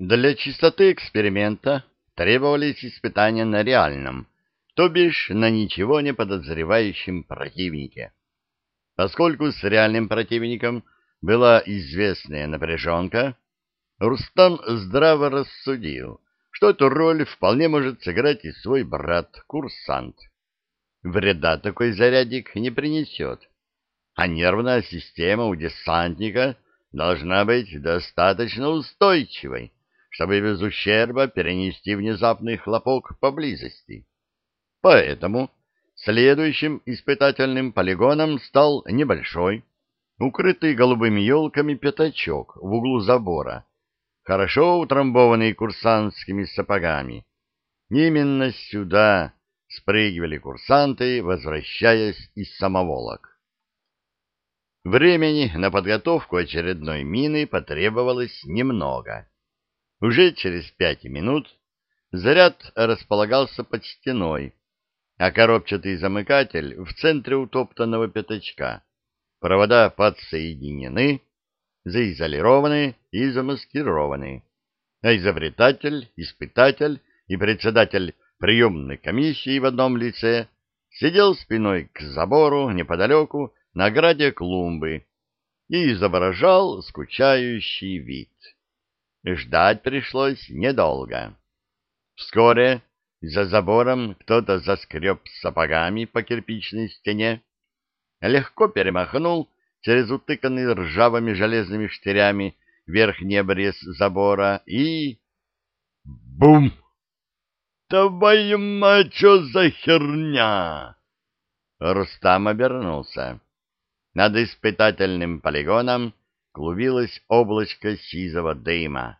Для чистоты эксперимента требовались испытания на реальном, то бишь на ничего не подозревающем противнике. Поскольку с реальным противником была известная напряженка, Рустам здраво рассудил, что эту роль вполне может сыграть и свой брат-курсант. Вреда такой зарядик не принесет, а нервная система у десантника должна быть достаточно устойчивой, чтобы без ущерба перенести внезапный хлопок поблизости. Поэтому следующим испытательным полигоном стал небольшой, укрытый голубыми елками пятачок в углу забора, хорошо утрамбованный курсантскими сапогами. Именно сюда спрыгивали курсанты, возвращаясь из самоволок. Времени на подготовку очередной мины потребовалось немного. Уже через пять минут заряд располагался под стеной, а коробчатый замыкатель в центре утоптанного пятачка. Провода подсоединены, заизолированы и замаскированы. А изобретатель, испытатель и председатель приемной комиссии в одном лице сидел спиной к забору неподалеку на ограде клумбы и изображал скучающий вид. Ждать пришлось недолго. Вскоре за забором кто-то заскреб сапогами по кирпичной стене, легко перемахнул через утыканный ржавыми железными штырями верхний обрез забора и... Бум! «Твою мать, что за херня?» Рустам обернулся. Над испытательным полигоном клубилось облачко сизого дыма,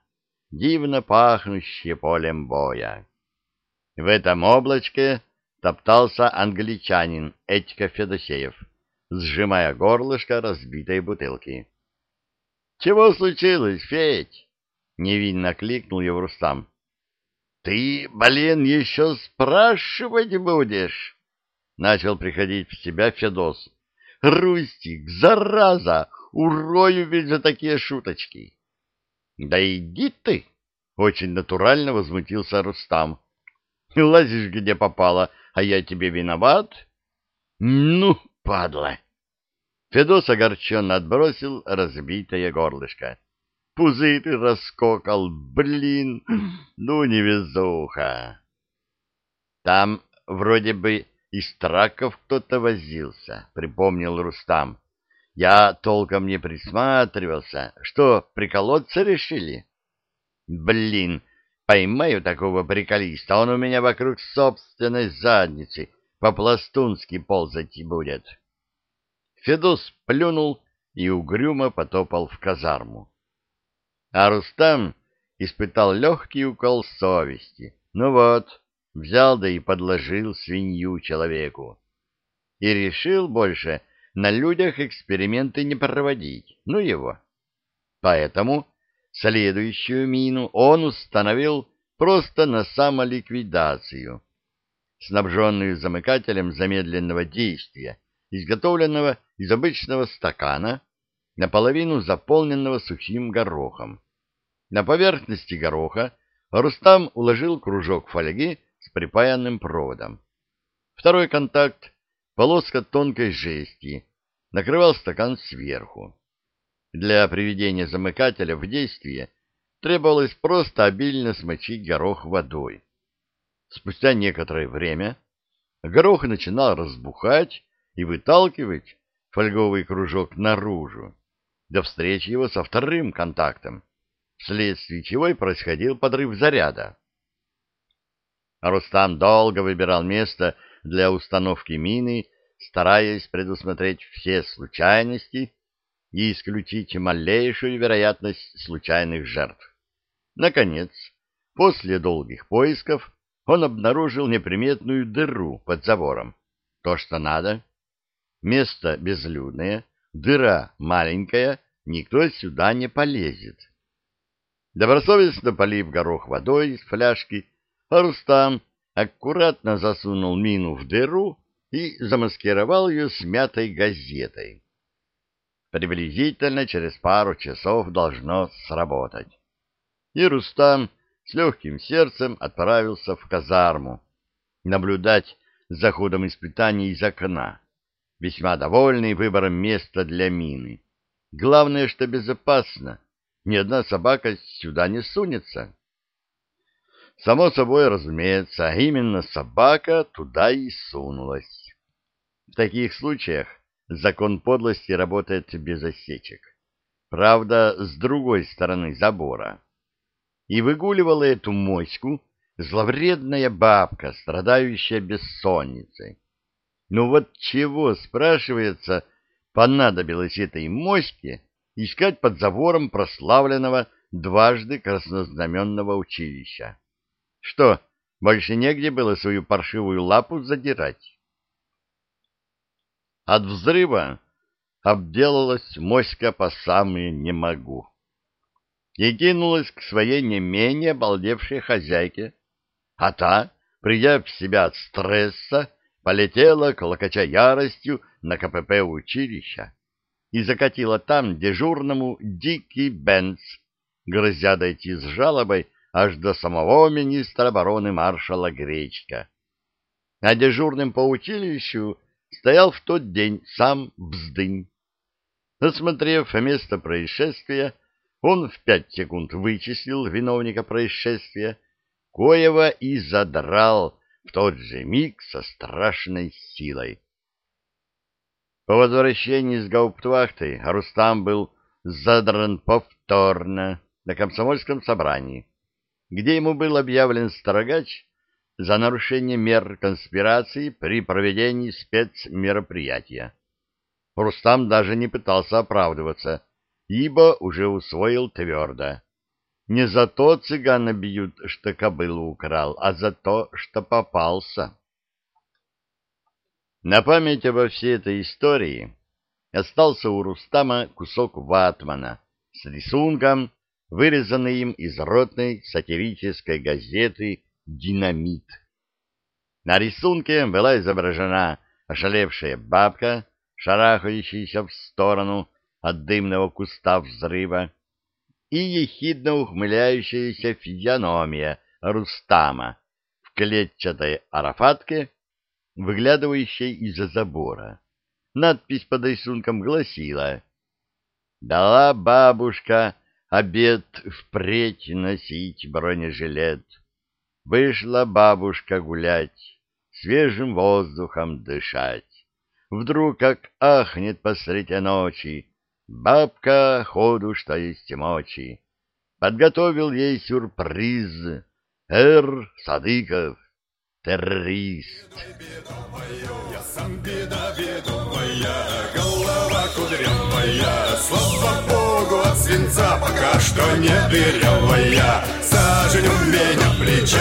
дивно пахнущее полем боя. В этом облачке топтался англичанин Этька Федосеев, сжимая горлышко разбитой бутылки. — Чего случилось, Федь? — невинно кликнул его Рустам. — Ты, блин, еще спрашивать будешь? — начал приходить в себя Федос. — Рустик, зараза, урою ведь за такие шуточки. — Да иди ты! — очень натурально возмутился Рустам. — Лазишь где попало, а я тебе виноват? — Ну, падла! Федос огорченно отбросил разбитое горлышко. Пузырь раскокал, блин, ну невезуха. Там вроде бы из траков кто-то возился, припомнил Рустам. Я толком не присматривался. Что, приколоться решили? Блин, поймаю такого приколиста, он у меня вокруг собственной задницы по-пластунски ползать будет. Федос плюнул и угрюмо потопал в казарму. А Рустам испытал легкий укол совести. Ну вот, взял да и подложил свинью человеку. И решил больше на людях эксперименты не проводить, ну его. Поэтому следующую мину он установил просто на самоликвидацию, снабженную замыкателем замедленного действия, изготовленного из обычного стакана, наполовину заполненного сухим горохом. На поверхности гороха Рустам уложил кружок фольги с припаянным проводом. Второй контакт полоска тонкой жести, накрывал стакан сверху. Для приведения замыкателя в действие требовалось просто обильно смочить горох водой. Спустя некоторое время горох начинал разбухать и выталкивать фольговый кружок наружу, до встречи его со вторым контактом, вследствие чего и происходил подрыв заряда. Рустам долго выбирал место для установки мины, стараясь предусмотреть все случайности и исключить малейшую вероятность случайных жертв. Наконец, после долгих поисков, он обнаружил неприметную дыру под забором. То, что надо. Место безлюдное, дыра маленькая, никто сюда не полезет. Добросовестно полив горох водой из фляжки, Рустам аккуратно засунул мину в дыру и замаскировал ее смятой газетой. Приблизительно через пару часов должно сработать. И Рустам с легким сердцем отправился в казарму наблюдать за ходом испытаний из окна, весьма довольный выбором места для мины. Главное, что безопасно, ни одна собака сюда не сунется. Само собой, разумеется, именно собака туда и сунулась. В таких случаях закон подлости работает без осечек. Правда, с другой стороны забора. И выгуливала эту моську зловредная бабка, страдающая бессонницей. Ну вот чего, спрашивается, понадобилось этой моське искать под забором прославленного дважды краснознаменного училища? Что, больше негде было свою паршивую лапу задирать? От взрыва обделалась моська по самые «не могу» и кинулась к своей не менее обалдевшей хозяйке, а та, придя в себя от стресса, полетела, клокоча яростью, на КПП училища и закатила там дежурному Дикий Бенц, грозя дойти с жалобой аж до самого министра обороны маршала Гречка. А дежурным по училищу стоял в тот день сам Бздынь. Осмотрев место происшествия, он в пять секунд вычислил виновника происшествия Коева и задрал в тот же миг со страшной силой. По возвращении с гауптвахты Рустам был задран повторно на комсомольском собрании, где ему был объявлен строгач за нарушение мер конспирации при проведении спецмероприятия. Рустам даже не пытался оправдываться, ибо уже усвоил твердо. Не за то цыгана бьют, что кобылу украл, а за то, что попался. На память обо всей этой истории остался у Рустама кусок ватмана с рисунком, вырезанный им из ротной сатирической газеты «Динамит». На рисунке была изображена ошалевшая бабка, шарахающаяся в сторону от дымного куста взрыва, и ехидно ухмыляющаяся физиономия Рустама в клетчатой арафатке, выглядывающей из-за забора. Надпись под рисунком гласила «Дала бабушка обед впредь носить бронежилет. Вышла бабушка гулять, свежим воздухом дышать. Вдруг как ахнет посреди ночи, Бабка ходу, что есть мочи. Подготовил ей сюрприз. Эр Садыков, террорист. Я сам беда ведомая, голова кудрявая, свинца пока что не дырявая. Сажень у меня плеча,